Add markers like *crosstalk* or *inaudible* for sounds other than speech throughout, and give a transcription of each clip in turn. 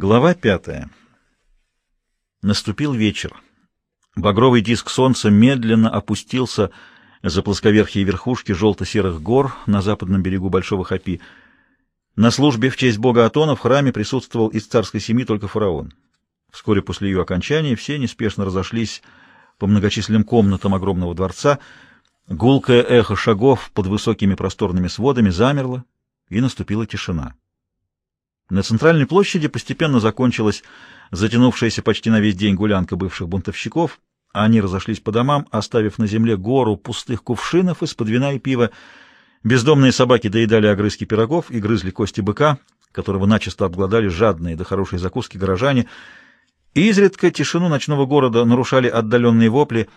Глава пятая. Наступил вечер. Багровый диск солнца медленно опустился за плосковерхие верхушки желто-серых гор на западном берегу Большого Хапи. На службе в честь бога Атона в храме присутствовал из царской семьи только фараон. Вскоре после ее окончания все неспешно разошлись по многочисленным комнатам огромного дворца. Гулкое эхо шагов под высокими просторными сводами замерло, и наступила тишина. На центральной площади постепенно закончилась затянувшаяся почти на весь день гулянка бывших бунтовщиков. Они разошлись по домам, оставив на земле гору пустых кувшинов из-под вина и пива. Бездомные собаки доедали огрызки пирогов и грызли кости быка, которого начисто обглодали жадные до хорошей закуски горожане. изредка тишину ночного города нарушали отдаленные вопли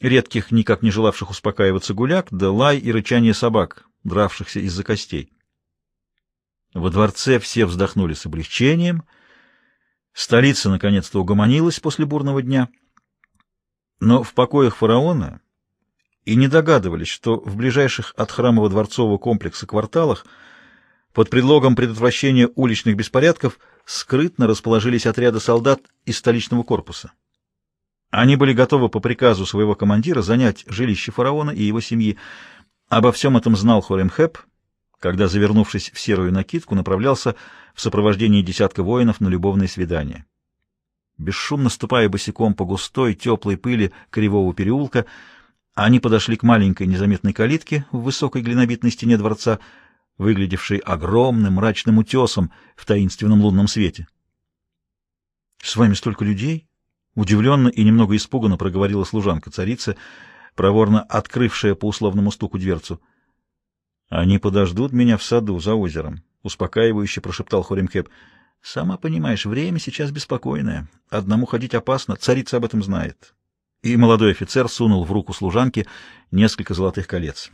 редких, никак не желавших успокаиваться гуляк, да лай и рычание собак, дравшихся из-за костей. Во дворце все вздохнули с облегчением. Столица наконец-то угомонилась после бурного дня. Но в покоях фараона и не догадывались, что в ближайших от храмово-дворцового комплекса кварталах под предлогом предотвращения уличных беспорядков скрытно расположились отряды солдат из столичного корпуса. Они были готовы по приказу своего командира занять жилище фараона и его семьи. Обо всем этом знал Хоремхеп, когда, завернувшись в серую накидку, направлялся в сопровождении десятка воинов на любовное свидание. Бесшумно ступая босиком по густой, теплой пыли кривого переулка, они подошли к маленькой незаметной калитке в высокой глинобитной стене дворца, выглядевшей огромным мрачным утесом в таинственном лунном свете. — С вами столько людей? — удивленно и немного испуганно проговорила служанка царицы, проворно открывшая по условному стуку дверцу — они подождут меня в саду за озером, — успокаивающе прошептал Хоримхеп. — Сама понимаешь, время сейчас беспокойное. Одному ходить опасно, царица об этом знает. И молодой офицер сунул в руку служанки несколько золотых колец.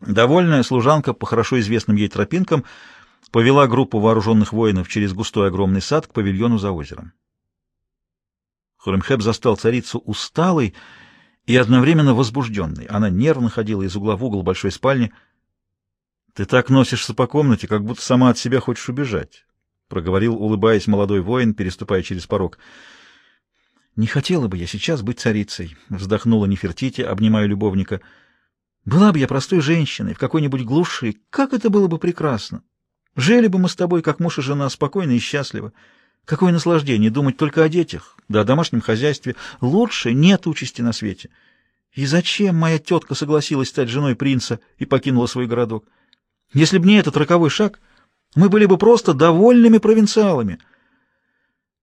Довольная служанка по хорошо известным ей тропинкам повела группу вооруженных воинов через густой огромный сад к павильону за озером. Хоремхеп застал царицу усталой и одновременно возбужденной. Она нервно ходила из угла в угол большой спальни — ты так носишься по комнате, как будто сама от себя хочешь убежать, — проговорил, улыбаясь молодой воин, переступая через порог. — Не хотела бы я сейчас быть царицей, — вздохнула Нефертити, обнимая любовника. — Была бы я простой женщиной в какой-нибудь глуши, как это было бы прекрасно! Жили бы мы с тобой, как муж и жена, спокойно и счастливо. Какое наслаждение думать только о детях, да о домашнем хозяйстве. Лучше нет участи на свете. И зачем моя тетка согласилась стать женой принца и покинула свой городок? — если б не этот роковой шаг, мы были бы просто довольными провинциалами.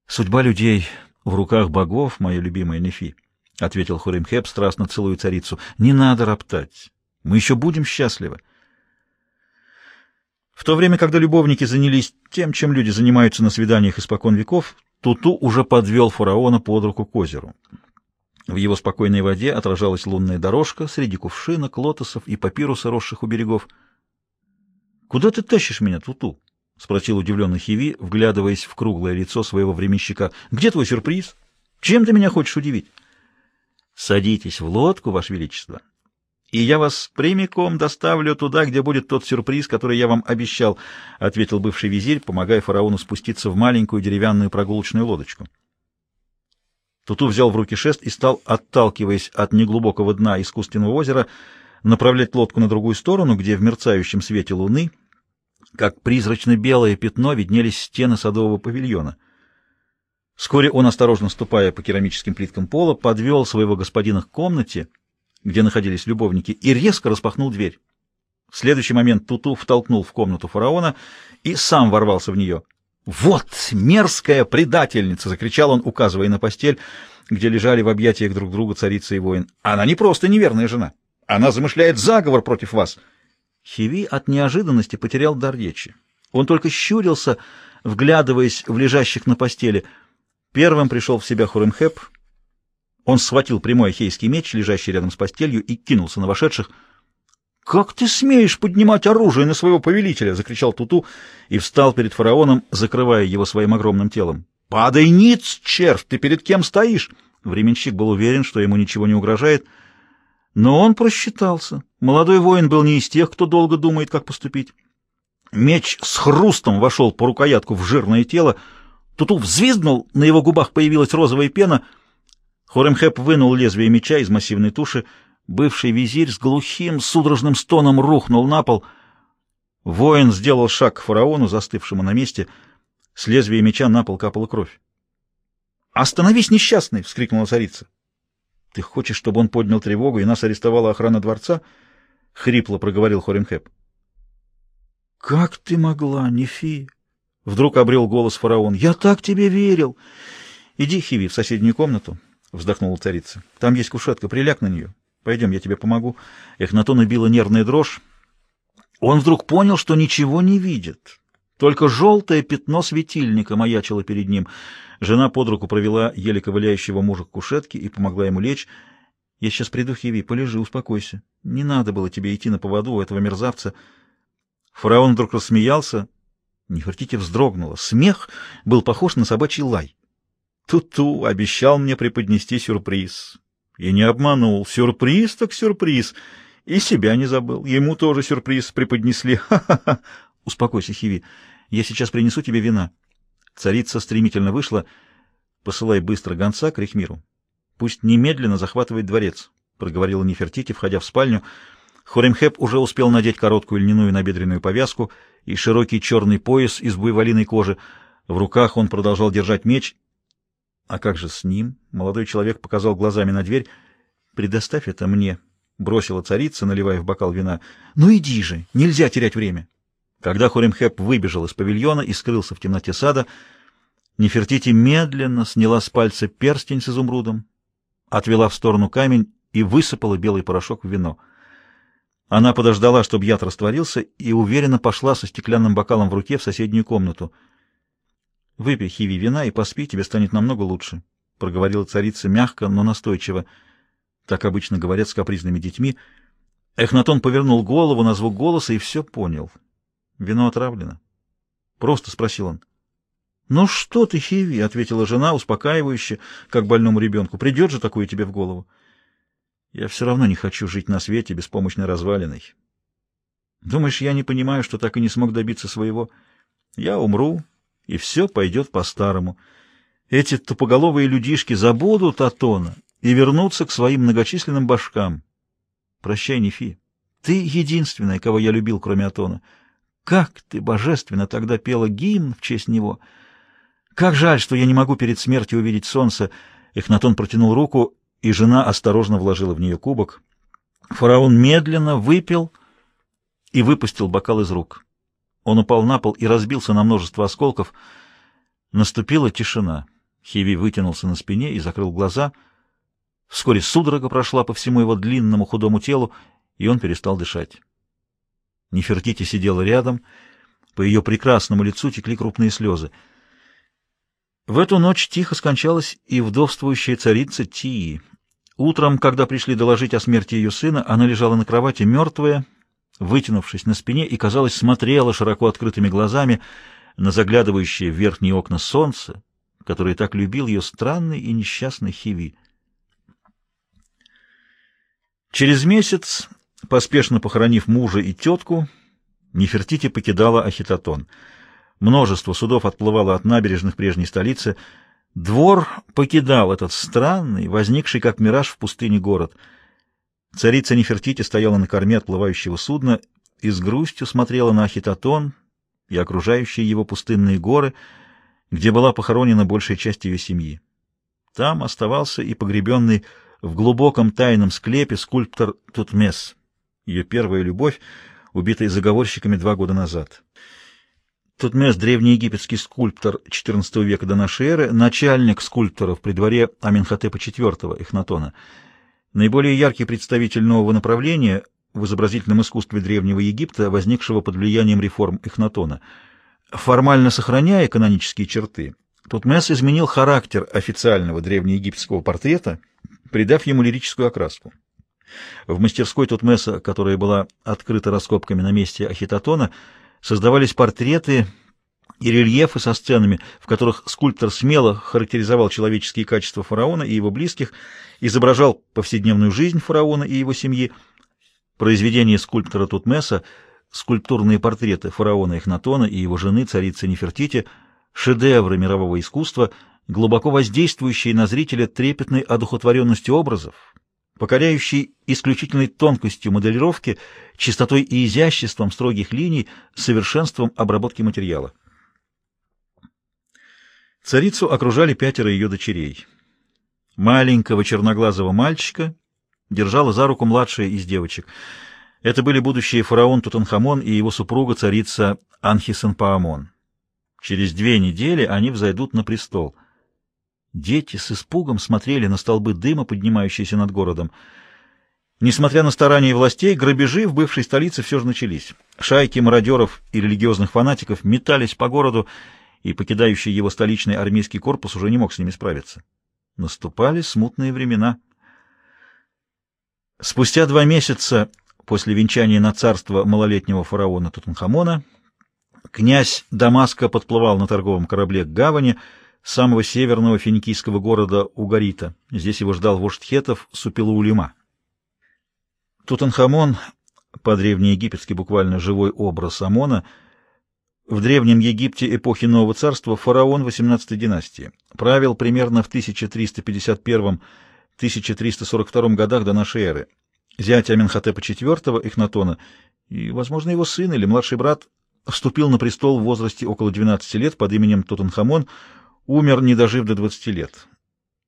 Судьба людей в руках богов, моя любимая Нефи, — ответил Хуримхеп, страстно целуя царицу. — Не надо роптать. Мы еще будем счастливы. В то время, когда любовники занялись тем, чем люди занимаются на свиданиях испокон веков, Туту уже подвел фараона под руку к озеру. В его спокойной воде отражалась лунная дорожка среди кувшинок, лотосов и папируса, росших у берегов. — Куда ты тащишь меня, Туту? — спросил удивленный Хиви, вглядываясь в круглое лицо своего временщика. — Где твой сюрприз? Чем ты меня хочешь удивить? — Садитесь в лодку, Ваше Величество, и я вас прямиком доставлю туда, где будет тот сюрприз, который я вам обещал, — ответил бывший визирь, помогая фараону спуститься в маленькую деревянную прогулочную лодочку. Туту взял в руки шест и стал, отталкиваясь от неглубокого дна искусственного озера, направлять лодку на другую сторону, где в мерцающем свете луны, как призрачно-белое пятно, виднелись стены садового павильона. Вскоре он, осторожно ступая по керамическим плиткам пола, подвел своего господина к комнате, где находились любовники, и резко распахнул дверь. В следующий момент Туту втолкнул в комнату фараона и сам ворвался в нее. «Вот мерзкая предательница!» — закричал он, указывая на постель, где лежали в объятиях друг друга царица и воин. «Она не просто неверная жена. Она замышляет заговор против вас. Хиви от неожиданности потерял дар речи. Он только щурился, вглядываясь в лежащих на постели. Первым пришел в себя Хуремхеп. Он схватил прямой ахейский меч, лежащий рядом с постелью, и кинулся на вошедших. «Как ты смеешь поднимать оружие на своего повелителя?» — закричал Туту и встал перед фараоном, закрывая его своим огромным телом. «Падай ниц, червь! Ты перед кем стоишь?» Временщик был уверен, что ему ничего не угрожает — но он просчитался. Молодой воин был не из тех, кто долго думает, как поступить. Меч с хрустом вошел по рукоятку в жирное тело. Туту взвизгнул, на его губах появилась розовая пена. Хоремхеп вынул лезвие меча из массивной туши. Бывший визирь с глухим, судорожным стоном рухнул на пол. Воин сделал шаг к фараону, застывшему на месте. С лезвия меча на пол капала кровь. «Остановись, несчастный!» — вскрикнула царица. «Ты хочешь, чтобы он поднял тревогу, и нас арестовала охрана дворца?» — хрипло проговорил Хоремхеп. «Как ты могла, Нефи?» — вдруг обрел голос фараон. «Я так тебе верил!» «Иди, Хиви, в соседнюю комнату», — вздохнула царица. «Там есть кушетка, приляг на нее. Пойдем, я тебе помогу». Эхнатона била нервная дрожь. Он вдруг понял, что ничего не видит. Только желтое пятно светильника маячило перед ним. Жена под руку провела еле ковыляющего мужа к кушетке и помогла ему лечь. «Я сейчас приду, Хиви, полежи, успокойся. Не надо было тебе идти на поводу у этого мерзавца». Фараон вдруг рассмеялся. Нефертити вздрогнула. Смех был похож на собачий лай. Ту-ту обещал мне преподнести сюрприз. И не обманул. Сюрприз так сюрприз. И себя не забыл. Ему тоже сюрприз преподнесли. *laughs* Ха-ха-ха. Успокойся, Хиви. Я сейчас принесу тебе вина. Царица стремительно вышла. Посылай быстро гонца к Рихмиру. Пусть немедленно захватывает дворец, — проговорила Нефертити, входя в спальню. Хоремхеп уже успел надеть короткую льняную набедренную повязку и широкий черный пояс из буйволиной кожи. В руках он продолжал держать меч. А как же с ним? Молодой человек показал глазами на дверь. «Предоставь это мне», — бросила царица, наливая в бокал вина. «Ну иди же, нельзя терять время». Когда Хоремхеп выбежал из павильона и скрылся в темноте сада, Нефертити медленно сняла с пальца перстень с изумрудом, отвела в сторону камень и высыпала белый порошок в вино — она подождала, чтобы яд растворился, и уверенно пошла со стеклянным бокалом в руке в соседнюю комнату. — Выпей, Хиви, вина и поспи, тебе станет намного лучше, — проговорила царица мягко, но настойчиво. Так обычно говорят с капризными детьми. Эхнатон повернул голову на звук голоса и все понял. Вино отравлено. Просто спросил он. — Ну что ты, Хиви, — ответила жена, успокаивающе, как больному ребенку. — Придет же такое тебе в голову. Я все равно не хочу жить на свете беспомощной развалиной. Думаешь, я не понимаю, что так и не смог добиться своего? Я умру, и все пойдет по-старому. Эти тупоголовые людишки забудут Атона и вернутся к своим многочисленным башкам. Прощай, Нефи. Ты единственная, кого я любил, кроме Атона. Как ты божественно тогда пела гимн в честь него! Как жаль, что я не могу перед смертью увидеть солнце. Эхнатон протянул руку, и жена осторожно вложила в нее кубок. Фараон медленно выпил и выпустил бокал из рук. Он упал на пол и разбился на множество осколков. Наступила тишина. Хиви вытянулся на спине и закрыл глаза. Вскоре судорога прошла по всему его длинному худому телу, и он перестал дышать. Нефертити сидела рядом, по ее прекрасному лицу текли крупные слезы — в эту ночь тихо скончалась и вдовствующая царица Тии. Утром, когда пришли доложить о смерти ее сына, она лежала на кровати мертвая, вытянувшись на спине, и, казалось, смотрела широко открытыми глазами на заглядывающее в верхние окна солнце, которое так любил ее странный и несчастный Хиви. Через месяц, поспешно похоронив мужа и тетку, Нефертити покидала Ахитотон — Множество судов отплывало от набережных прежней столицы. Двор покидал этот странный, возникший как мираж в пустыне город. Царица Нефертити стояла на корме отплывающего судна и с грустью смотрела на Ахитотон и окружающие его пустынные горы, где была похоронена большая часть ее семьи. Там оставался и погребенный в глубоком тайном склепе скульптор Тутмес, ее первая любовь, убитая заговорщиками два года назад. Тутмес — древнеегипетский скульптор XIV века до нашей эры, начальник скульпторов при дворе Аминхотепа IV Эхнатона. Наиболее яркий представитель нового направления в изобразительном искусстве Древнего Египта, возникшего под влиянием реформ Эхнатона. Формально сохраняя канонические черты, Тутмес изменил характер официального древнеегипетского портрета, придав ему лирическую окраску. В мастерской Тутмеса, которая была открыта раскопками на месте Ахитотона, создавались портреты и рельефы со сценами, в которых скульптор смело характеризовал человеческие качества фараона и его близких, изображал повседневную жизнь фараона и его семьи. Произведения скульптора Тутмеса, скульптурные портреты фараона Эхнатона и его жены, царицы Нефертити, шедевры мирового искусства, глубоко воздействующие на зрителя трепетной одухотворенностью образов, покоряющие исключительной тонкостью моделировки, чистотой и изяществом строгих линий, совершенством обработки материала. Царицу окружали пятеро ее дочерей. Маленького черноглазого мальчика держала за руку младшая из девочек. Это были будущие фараон Тутанхамон и его супруга царица Анхисенпаамон. Через две недели они взойдут на престол. Дети с испугом смотрели на столбы дыма, поднимающиеся над городом. Несмотря на старания властей, грабежи в бывшей столице все же начались. Шайки мародеров и религиозных фанатиков метались по городу, и покидающий его столичный армейский корпус уже не мог с ними справиться. Наступали смутные времена. Спустя два месяца после венчания на царство малолетнего фараона Тутанхамона князь Дамаска подплывал на торговом корабле к гавани самого северного финикийского города Угарита. Здесь его ждал вождь хетов Супилаулима. Тутанхамон, по-древнеегипетски буквально живой образ Амона, в Древнем Египте эпохи Нового Царства фараон XVIII династии. Правил примерно в 1351-1342 годах до нашей эры. Зять Аминхотепа IV, Эхнатона, и, возможно, его сын или младший брат, вступил на престол в возрасте около 12 лет под именем Тутанхамон, умер, не дожив до 20 лет.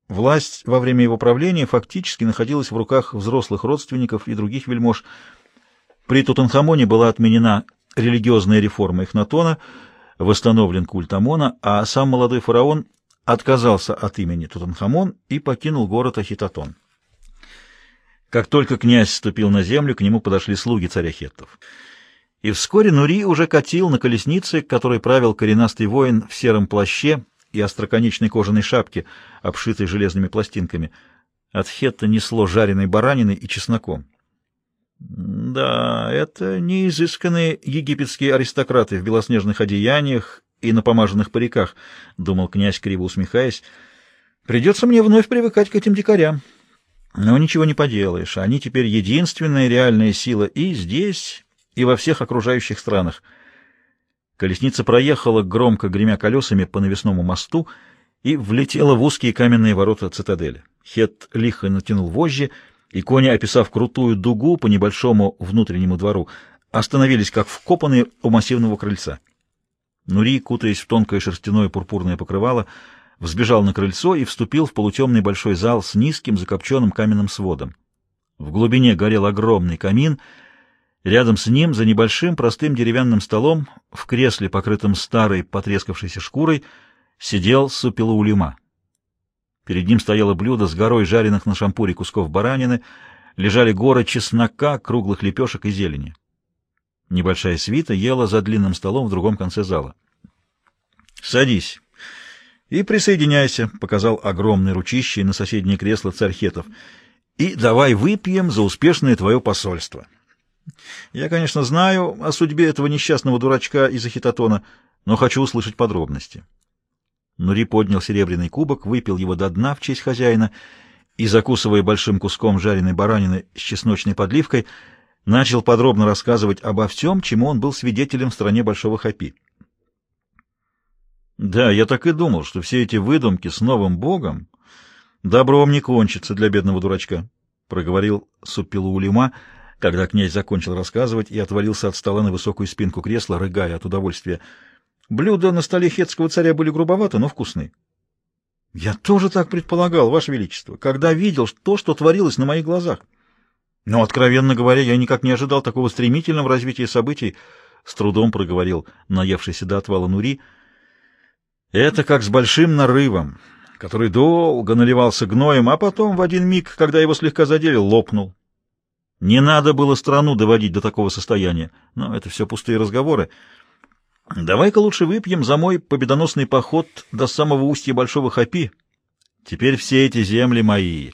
Власть во время его правления фактически находилась в руках взрослых родственников и других вельмож. При Тутанхамоне была отменена религиозная реформа Эхнатона, восстановлен культ Амона, а сам молодой фараон отказался от имени Тутанхамон и покинул город Ахитотон. Как только князь ступил на землю, к нему подошли слуги царя Хеттов. И вскоре Нури уже катил на колеснице, которой правил коренастый воин в сером плаще и остроконечной кожаной шапке, обшитой железными пластинками. От Хетта несло жареной бараниной и чесноком. Да, это не изысканные египетские аристократы в белоснежных одеяниях и на помаженных париках, — думал князь, криво усмехаясь. Придется мне вновь привыкать к этим дикарям. Но ничего не поделаешь, они теперь единственная реальная сила и здесь, и во всех окружающих странах. Колесница проехала, громко гремя колесами, по навесному мосту и влетела в узкие каменные ворота цитадели. Хет лихо натянул вожжи, и кони, описав крутую дугу по небольшому внутреннему двору, остановились как вкопанные у массивного крыльца. Нури, кутаясь в тонкое шерстяное пурпурное покрывало, взбежал на крыльцо и вступил в полутемный большой зал с низким закопченным каменным сводом. В глубине горел огромный камин, рядом с ним, за небольшим простым деревянным столом, в кресле, покрытом старой потрескавшейся шкурой, сидел Супилаулима. Перед ним стояло блюдо с горой жареных на шампуре кусков баранины, лежали горы чеснока, круглых лепешек и зелени. Небольшая свита ела за длинным столом в другом конце зала. — Садись и присоединяйся, — показал огромный ручище на соседнее кресло царь Хетов. — И давай выпьем за успешное твое посольство. Я, конечно, знаю о судьбе этого несчастного дурачка из Ахитотона, но хочу услышать подробности. Нури поднял серебряный кубок, выпил его до дна в честь хозяина и, закусывая большим куском жареной баранины с чесночной подливкой, начал подробно рассказывать обо всем, чему он был свидетелем в стране Большого Хапи. Да, я так и думал, что все эти выдумки с новым богом добром не кончатся для бедного дурачка, — проговорил Супилуулима, когда князь закончил рассказывать и отвалился от стола на высокую спинку кресла, рыгая от удовольствия — Блюда на столе хетского царя были грубоваты, но вкусны. Я тоже так предполагал, Ваше Величество, когда видел то, что творилось на моих глазах. Но, откровенно говоря, я никак не ожидал такого стремительного развития событий, с трудом проговорил наевшийся до отвала Нури. Это как с большим нарывом, который долго наливался гноем, а потом в один миг, когда его слегка задели, лопнул. Не надо было страну доводить до такого состояния, но это все пустые разговоры. Давай-ка лучше выпьем за мой победоносный поход до самого устья Большого Хапи. Теперь все эти земли мои.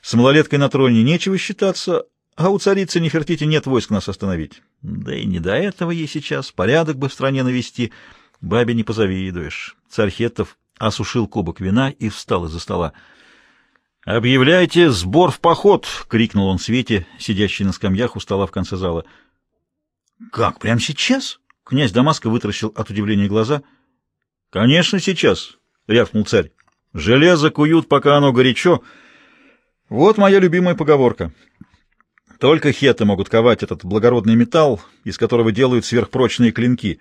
С малолеткой на троне нечего считаться, а у царицы Нефертити нет войск нас остановить. Да и не до этого ей сейчас. Порядок бы в стране навести. Бабе не позавидуешь. Царь Хеттов осушил кубок вина и встал из-за стола. «Объявляйте сбор в поход!» — крикнул он Свете, сидящей на скамьях у стола в конце зала. «Как, прямо сейчас?» Князь Дамаска вытаращил от удивления глаза. — Конечно, сейчас, — рявкнул царь. — Железо куют, пока оно горячо. Вот моя любимая поговорка. Только хеты могут ковать этот благородный металл, из которого делают сверхпрочные клинки.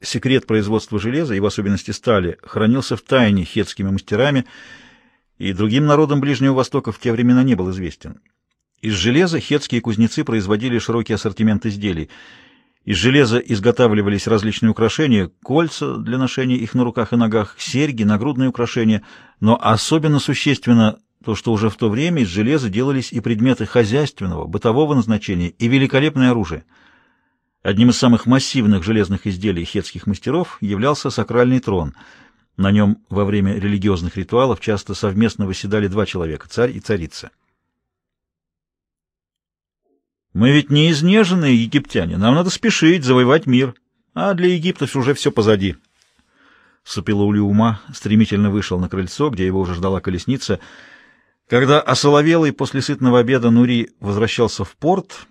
Секрет производства железа, и в особенности стали, хранился в тайне хетскими мастерами, и другим народам Ближнего Востока в те времена не был известен. Из железа хетские кузнецы производили широкий ассортимент изделий. Из железа изготавливались различные украшения, кольца для ношения их на руках и ногах, серьги, нагрудные украшения, но особенно существенно то, что уже в то время из железа делались и предметы хозяйственного, бытового назначения, и великолепное оружие. Одним из самых массивных железных изделий хетских мастеров являлся сакральный трон. На нем во время религиозных ритуалов часто совместно восседали два человека — царь и царица. Мы ведь не изнеженные египтяне, нам надо спешить, завоевать мир. А для Египта уже все позади. Сапилаулиума стремительно вышел на крыльцо, где его уже ждала колесница. Когда осоловелый после сытного обеда Нури возвращался в порт,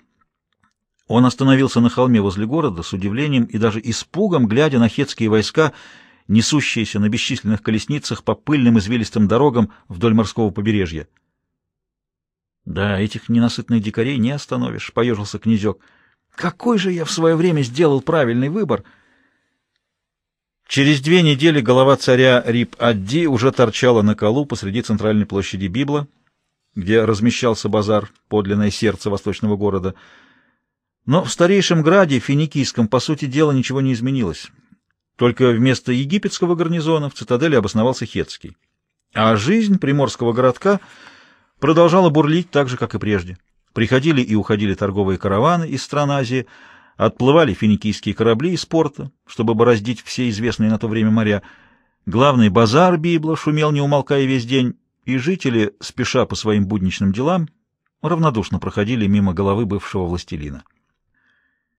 он остановился на холме возле города с удивлением и даже испугом, глядя на хетские войска, несущиеся на бесчисленных колесницах по пыльным извилистым дорогам вдоль морского побережья. Да, этих ненасытных дикарей не остановишь, — поежился князек. Какой же я в свое время сделал правильный выбор! Через две недели голова царя Рип-Адди уже торчала на колу посреди центральной площади Библа, где размещался базар, подлинное сердце восточного города. Но в старейшем граде, финикийском, по сути дела, ничего не изменилось. Только вместо египетского гарнизона в цитадели обосновался Хетский. А жизнь приморского городка — продолжала бурлить так же, как и прежде. Приходили и уходили торговые караваны из стран Азии, отплывали финикийские корабли из порта, чтобы бороздить все известные на то время моря. Главный базар Библа шумел, не умолкая весь день, и жители, спеша по своим будничным делам, равнодушно проходили мимо головы бывшего властелина.